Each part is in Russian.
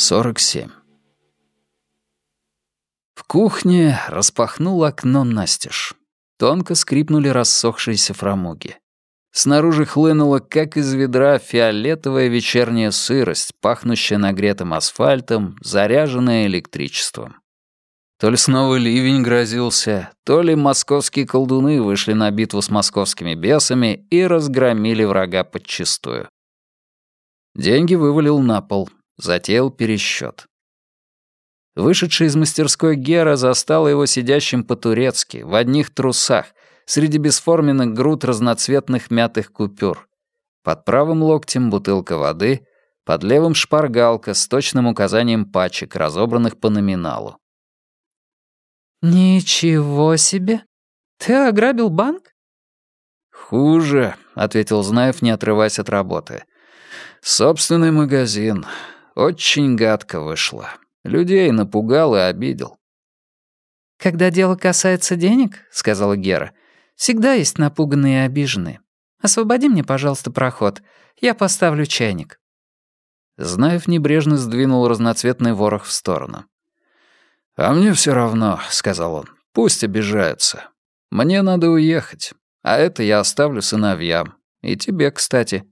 47. В кухне распахнул окно настежь. Тонко скрипнули рассохшиеся фрамуги. Снаружи хлынула, как из ведра, фиолетовая вечерняя сырость, пахнущая нагретым асфальтом, заряженная электричеством. То ли снова ливень грозился, то ли московские колдуны вышли на битву с московскими бесами и разгромили врага подчистую. Деньги вывалил на пол, затеял пересчет. Вышедший из мастерской Гера застал его сидящим по-турецки, в одних трусах, среди бесформенных груд разноцветных мятых купюр. Под правым локтем бутылка воды, под левым шпаргалка с точным указанием пачек, разобранных по номиналу. «Ничего себе! Ты ограбил банк?» «Хуже», — ответил Знаев, не отрываясь от работы. «Собственный магазин. Очень гадко вышло. Людей напугал и обидел. «Когда дело касается денег, — сказала Гера, — всегда есть напуганные и обиженные. Освободи мне, пожалуйста, проход. Я поставлю чайник». Знаев небрежно сдвинул разноцветный ворох в сторону. «А мне все равно», — сказал он. «Пусть обижаются. Мне надо уехать, а это я оставлю сыновьям. И тебе, кстати».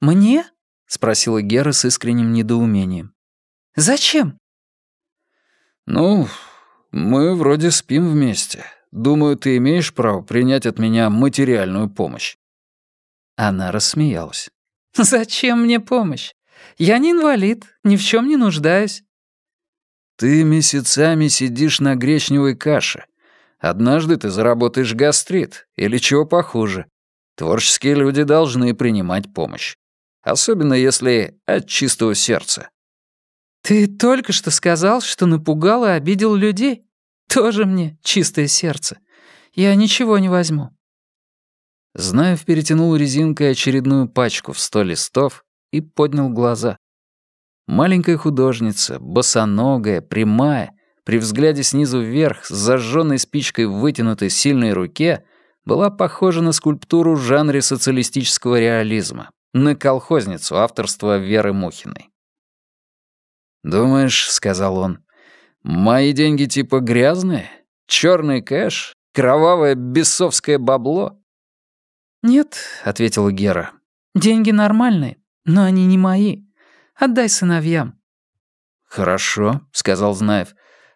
«Мне?» — спросила Гера с искренним недоумением. Зачем?» «Ну, мы вроде спим вместе. Думаю, ты имеешь право принять от меня материальную помощь». Она рассмеялась. «Зачем мне помощь? Я не инвалид, ни в чем не нуждаюсь». «Ты месяцами сидишь на гречневой каше. Однажды ты заработаешь гастрит или чего похуже. Творческие люди должны принимать помощь. Особенно если от чистого сердца. «Ты только что сказал, что напугал и обидел людей. Тоже мне чистое сердце. Я ничего не возьму». Знаев перетянул резинкой очередную пачку в сто листов и поднял глаза. Маленькая художница, босоногая, прямая, при взгляде снизу вверх, с зажженной спичкой в вытянутой сильной руке, была похожа на скульптуру в жанре социалистического реализма, на колхозницу авторства Веры Мухиной. «Думаешь, — сказал он, — мои деньги типа грязные? Черный кэш? Кровавое бесовское бабло?» «Нет», — ответила Гера, — «деньги нормальные, но они не мои. Отдай сыновьям». «Хорошо», — сказал Знаев.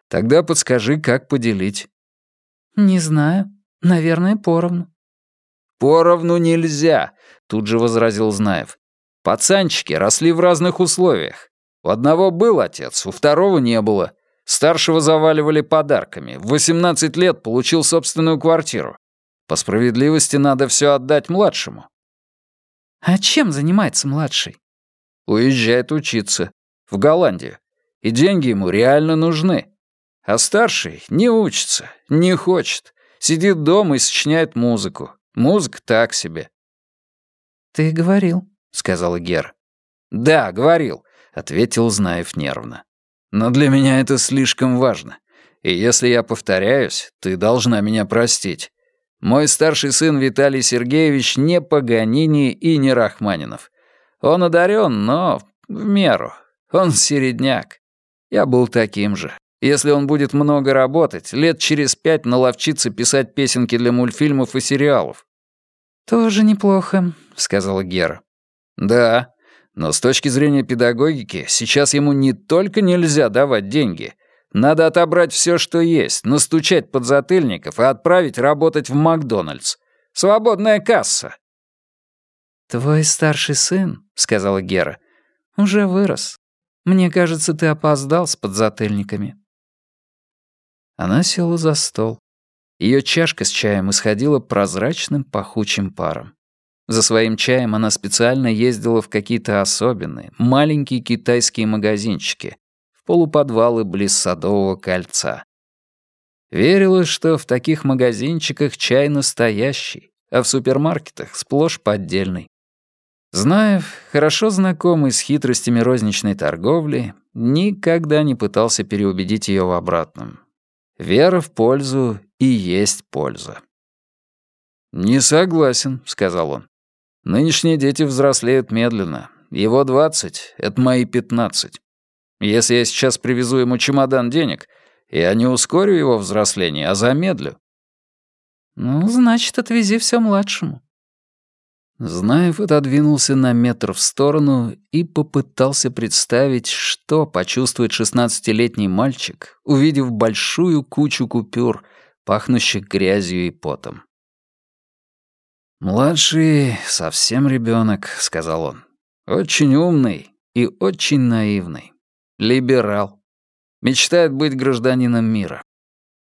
«Тогда подскажи, как поделить». «Не знаю. Наверное, поровну». «Поровну нельзя», — тут же возразил Знаев. «Пацанчики росли в разных условиях. У одного был отец, у второго не было. Старшего заваливали подарками. В 18 лет получил собственную квартиру. По справедливости надо все отдать младшему. А чем занимается младший? Уезжает учиться. В Голландию. И деньги ему реально нужны. А старший не учится, не хочет. Сидит дома и сочиняет музыку. Музыка так себе. «Ты говорил», — сказала Гера. «Да, говорил. — ответил Знаев нервно. «Но для меня это слишком важно. И если я повторяюсь, ты должна меня простить. Мой старший сын Виталий Сергеевич не Паганини и не Рахманинов. Он одарен, но в меру. Он середняк. Я был таким же. Если он будет много работать, лет через пять наловчится писать песенки для мультфильмов и сериалов». «Тоже неплохо», — сказала Гера. «Да, но с точки зрения педагогики, сейчас ему не только нельзя давать деньги, надо отобрать все, что есть, настучать подзатыльников и отправить работать в Макдональдс. Свободная касса. «Твой старший сын», — сказала Гера, — «уже вырос. Мне кажется, ты опоздал с подзатыльниками». Она села за стол. Ее чашка с чаем исходила прозрачным пахучим паром. За своим чаем она специально ездила в какие-то особенные, маленькие китайские магазинчики, в полуподвалы близ Садового кольца. Верила, что в таких магазинчиках чай настоящий, а в супермаркетах сплошь поддельный. Знаев, хорошо знакомый с хитростями розничной торговли, никогда не пытался переубедить ее в обратном. Вера в пользу и есть польза. «Не согласен», — сказал он. Нынешние дети взрослеют медленно. Его двадцать — это мои пятнадцать. Если я сейчас привезу ему чемодан денег, я не ускорю его взросление, а замедлю». «Ну, значит, отвези все младшему». Знаев отодвинулся на метр в сторону и попытался представить, что почувствует шестнадцатилетний мальчик, увидев большую кучу купюр, пахнущих грязью и потом. «Младший совсем ребенок», — сказал он. «Очень умный и очень наивный. Либерал. Мечтает быть гражданином мира.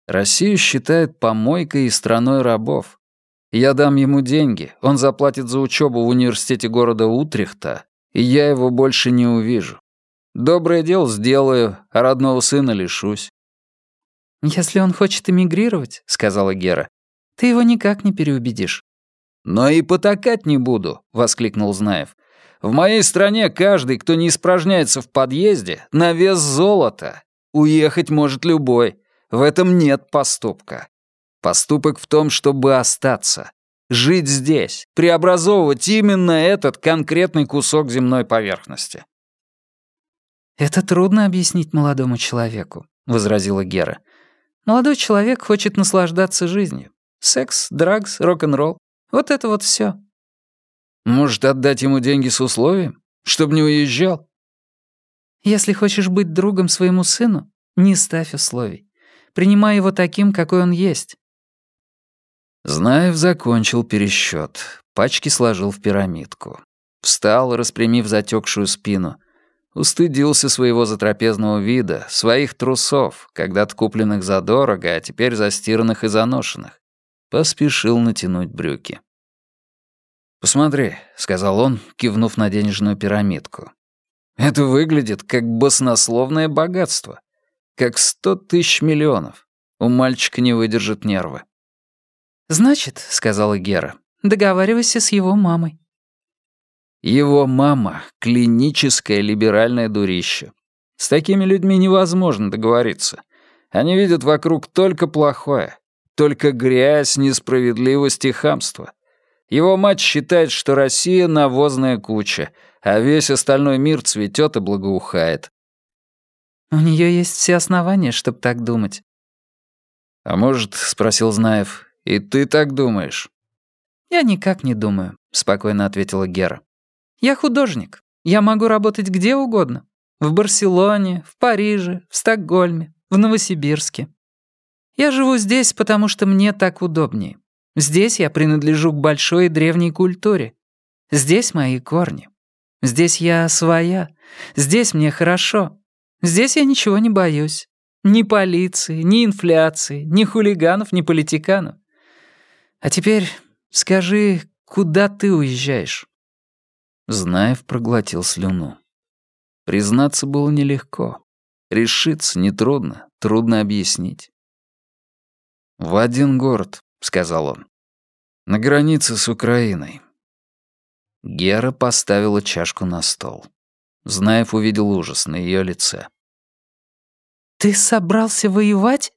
Россию считает помойкой и страной рабов. Я дам ему деньги, он заплатит за учебу в университете города Утрехта, и я его больше не увижу. Доброе дело сделаю, а родного сына лишусь». «Если он хочет эмигрировать», — сказала Гера, — «ты его никак не переубедишь. «Но и потакать не буду», — воскликнул Знаев. «В моей стране каждый, кто не испражняется в подъезде, на вес золота. Уехать может любой. В этом нет поступка. Поступок в том, чтобы остаться. Жить здесь, преобразовывать именно этот конкретный кусок земной поверхности». «Это трудно объяснить молодому человеку», — возразила Гера. «Молодой человек хочет наслаждаться жизнью. Секс, драгс, рок-н-ролл. Вот это вот все. Может, отдать ему деньги с условием? Чтобы не уезжал? Если хочешь быть другом своему сыну, не ставь условий. Принимай его таким, какой он есть. Знаев закончил пересчет. Пачки сложил в пирамидку. Встал, распрямив затекшую спину. Устыдился своего затрапезного вида, своих трусов, когда-то купленных задорого, а теперь застиранных и заношенных. Поспешил натянуть брюки. «Посмотри», — сказал он, кивнув на денежную пирамидку. «Это выглядит как баснословное богатство. Как сто тысяч миллионов. У мальчика не выдержит нервы». «Значит», — сказала Гера, — «договаривайся с его мамой». Его мама — клиническое либеральное дурище. С такими людьми невозможно договориться. Они видят вокруг только плохое, только грязь, несправедливость и хамство. Его мать считает, что Россия — навозная куча, а весь остальной мир цветет и благоухает. У нее есть все основания, чтобы так думать. «А может, — спросил Знаев, — и ты так думаешь?» «Я никак не думаю», — спокойно ответила Гера. «Я художник. Я могу работать где угодно. В Барселоне, в Париже, в Стокгольме, в Новосибирске. Я живу здесь, потому что мне так удобнее. Здесь я принадлежу к большой древней культуре. Здесь мои корни. Здесь я своя. Здесь мне хорошо. Здесь я ничего не боюсь. Ни полиции, ни инфляции, ни хулиганов, ни политиканов. А теперь скажи, куда ты уезжаешь?» Знаев проглотил слюну. Признаться было нелегко. Решиться нетрудно, трудно объяснить. «В один город», — сказал он. «На границе с Украиной». Гера поставила чашку на стол. Знаев увидел ужас на ее лице. «Ты собрался воевать?»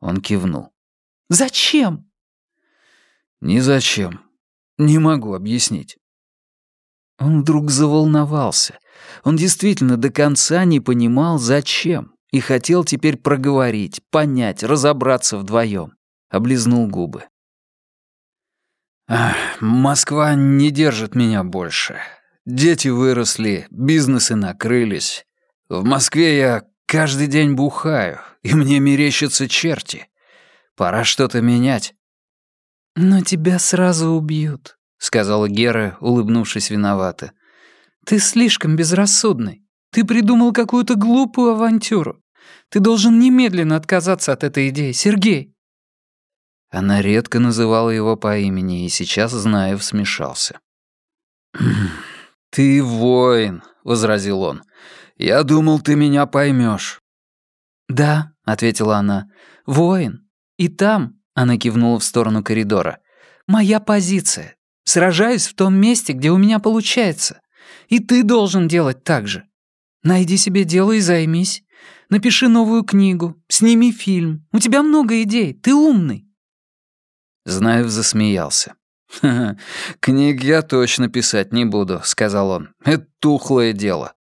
Он кивнул. «Зачем?» «Ни зачем. Не могу объяснить». Он вдруг заволновался. Он действительно до конца не понимал, зачем, и хотел теперь проговорить, понять, разобраться вдвоем облизнул губы. «Москва не держит меня больше. Дети выросли, бизнесы накрылись. В Москве я каждый день бухаю, и мне мерещатся черти. Пора что-то менять». «Но тебя сразу убьют», — сказала Гера, улыбнувшись виновато. «Ты слишком безрассудный. Ты придумал какую-то глупую авантюру. Ты должен немедленно отказаться от этой идеи, Сергей». Она редко называла его по имени, и сейчас Знаев смешался. «Ты воин», — возразил он. «Я думал, ты меня поймешь». «Да», — ответила она, — «воин. И там», — она кивнула в сторону коридора, — «моя позиция. Сражаюсь в том месте, где у меня получается. И ты должен делать так же. Найди себе дело и займись. Напиши новую книгу, сними фильм. У тебя много идей, ты умный. Знаев засмеялся. «Ха -ха, «Книг я точно писать не буду», — сказал он. «Это тухлое дело».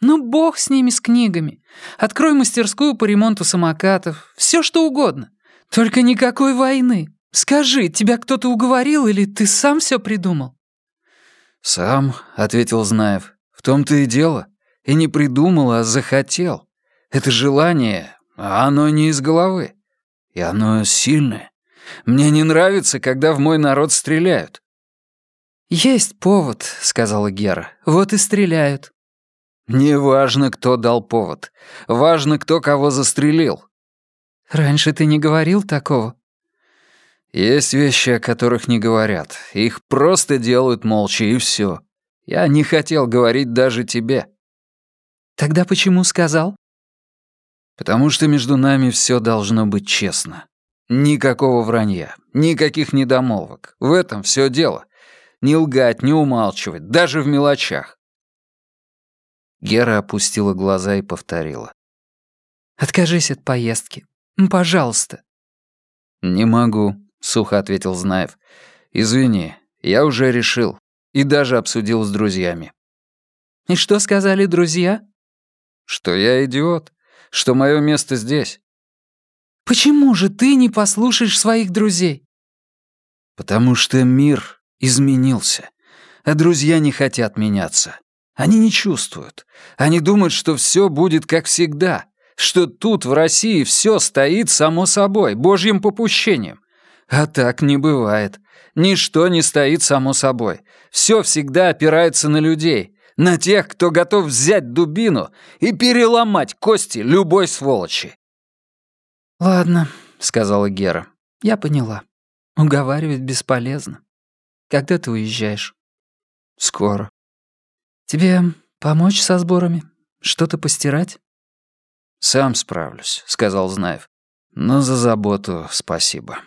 Ну, бог с ними, с книгами. Открой мастерскую по ремонту самокатов. Все что угодно. Только никакой войны. Скажи, тебя кто-то уговорил или ты сам все придумал?» «Сам», — ответил Знаев. «В том-то и дело. И не придумал, а захотел. Это желание, а оно не из головы. И оно сильное. Мне не нравится, когда в мой народ стреляют». «Есть повод», — сказала Гера. «Вот и стреляют». «Не важно, кто дал повод. Важно, кто кого застрелил». «Раньше ты не говорил такого?» «Есть вещи, о которых не говорят. Их просто делают молча, и все. Я не хотел говорить даже тебе». «Тогда почему сказал?» «Потому что между нами все должно быть честно. Никакого вранья, никаких недомолвок. В этом все дело. Не лгать, не умалчивать, даже в мелочах. Гера опустила глаза и повторила. «Откажись от поездки. Пожалуйста». «Не могу», — сухо ответил Знаев. «Извини, я уже решил. И даже обсудил с друзьями». «И что сказали друзья?» «Что я идиот. Что мое место здесь. Почему же ты не послушаешь своих друзей? Потому что мир изменился, а друзья не хотят меняться. Они не чувствуют. Они думают, что все будет как всегда, что тут, в России, все стоит само собой, божьим попущением. А так не бывает. Ничто не стоит само собой. Все всегда опирается на людей, на тех, кто готов взять дубину и переломать кости любой сволочи. «Ладно», — сказала Гера. «Я поняла. Уговаривать бесполезно. Когда ты уезжаешь?» «Скоро». «Тебе помочь со сборами? Что-то постирать?» «Сам справлюсь», — сказал Знаев. «Но за заботу спасибо».